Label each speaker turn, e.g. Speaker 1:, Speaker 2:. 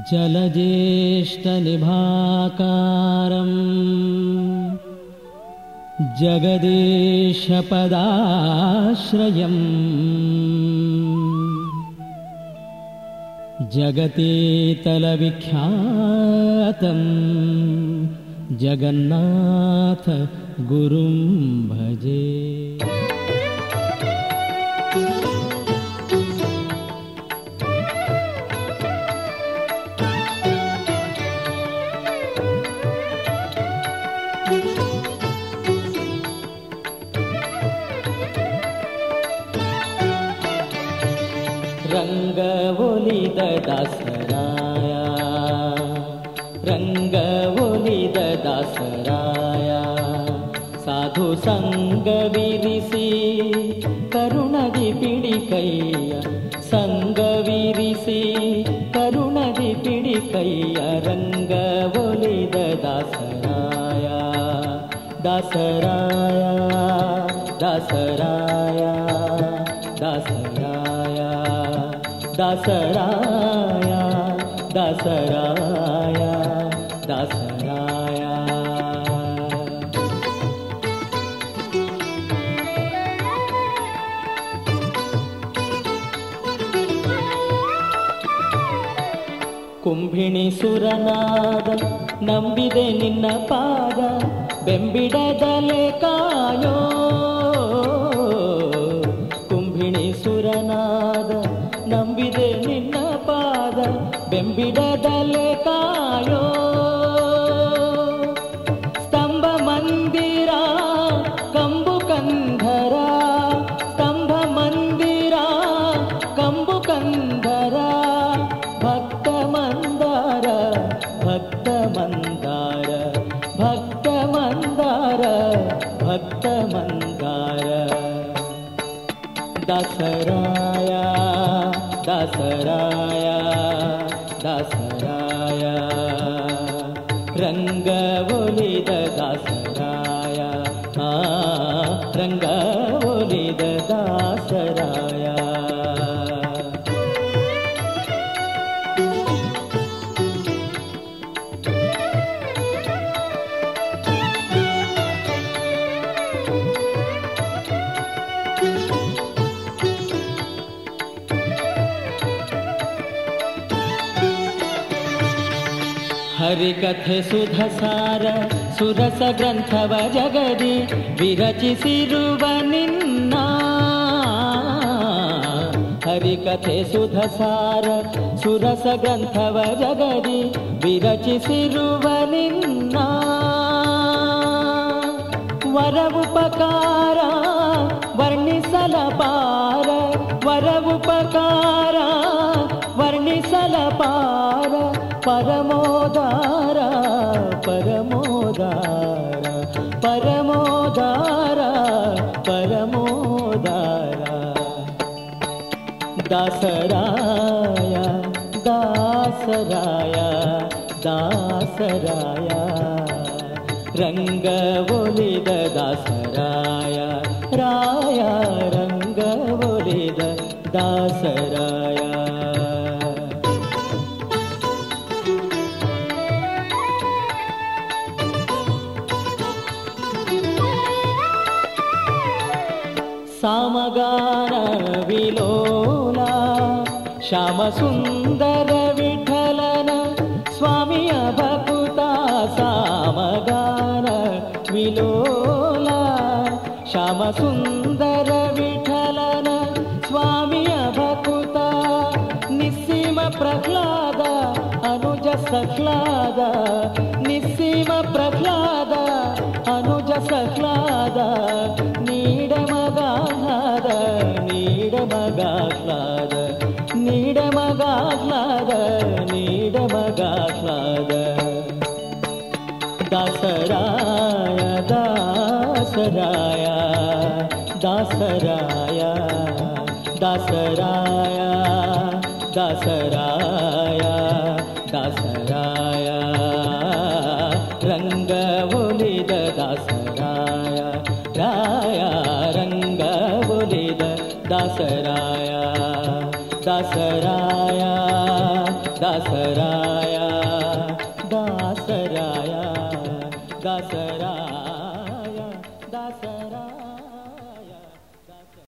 Speaker 1: जलज्येष्ठनिभाकारम् जगदीशपदाश्रयम्। जगतीतलविख्यातम्। जगन्नाथ गुरुं भजे रङ्गवोलिद दासराया रङ्गवोलिद दासराया साधु सङ्गविरिसि करुणदि पिडिकैय। सङ्गविरिसि करुणदि पिडिकैय। रङ्गवोलिद दासराया दासराया दासराया दासराया दासराया दासराया दासराया ಕುಂಭಿಣಿ ಸುರನಾದ ನಂಬಿದೆ ನಿನ್ನ ಪಾದ ಬೆಂಬಿಡದಲೆ ಕಾಯೋ ಬೆಂಬಿಡದಲೆ ಕಾಯೋ ಸ್ತಂಭ ಮಂದಿರ ಕಂಬು ಕಂಧರ ಸ್ತಂಭ ಮಂದಿರ ಕಂಬು ಕಂಧರ ಭಕ್ತ ಮಂದಾರ ಭಕ್ತ ಮಂದಾರ ಭಕ್ತ ಮಂದಾರ ಭಕ್ತ ಮಂದಾರ ದಸರಾಯ ದಸರಾಯ दसराया रङ्गोलि दसराया रङ्गी दासराया ಹರಿಕಥೆ ಸುಧಸಾರ ಸುರಸ ಗ್ರಂಥವ ಜಗದಿ ವಿರಚಿಸಿರುವ ನಿನ್ನ ಹರಿಕಥೆ ಸುಧಸಾರ ಸುರಸ ಗ್ರಂಥವ ಜಗದಿ ವಿರಚಿಸಿರುವ ನಿನ್ನ ವರವುಪಕಾರ ವರ್ಣಿಸಲ ಪಾರ ವರವುಪಕಾರ ವರ್ಣಿಸಲ ಪಾರ मो दारामो दारामो दारामो दारा दासराया दासराया दासराया। रङ्ग दसराया राया रङ्ग ಒಲಿದ ದಾಸರಾಯ ಸಾಮಗಾನ ವಿಲೋಲ ಶ್ಯಾಮ ಸುಂದರ ವಿಠಲನ ಸ್ವಾಮಿಯ ಭಕುತ ಸಾಮಗಾನ ವಿಲೋಲ ಶ್ಯಾಮ ಸುಂದರ ವಿಠಲನ ಸ್ವಾಮಿಯ ಭಕುತ ನಿಸ್ಸೀಮ ಪ್ರಹ್ಲಾದ ಅನುಜ ಸಹ್ಲಾದ ನಿಸ್ಸೀಮ ನೀಡ ಮಗಾಹ್ಲಾದ ನೀಡ ಮಗಾಹ್ಲಾದ ನೀಡ ಮಗಾಹ್ಲಾದ ದಾಸರಾಯ ದಾಸರಾಯ ದಾಸರಾಯ ದಾಸರಾಯ ದಾಸರಾಯ दासराया दासराया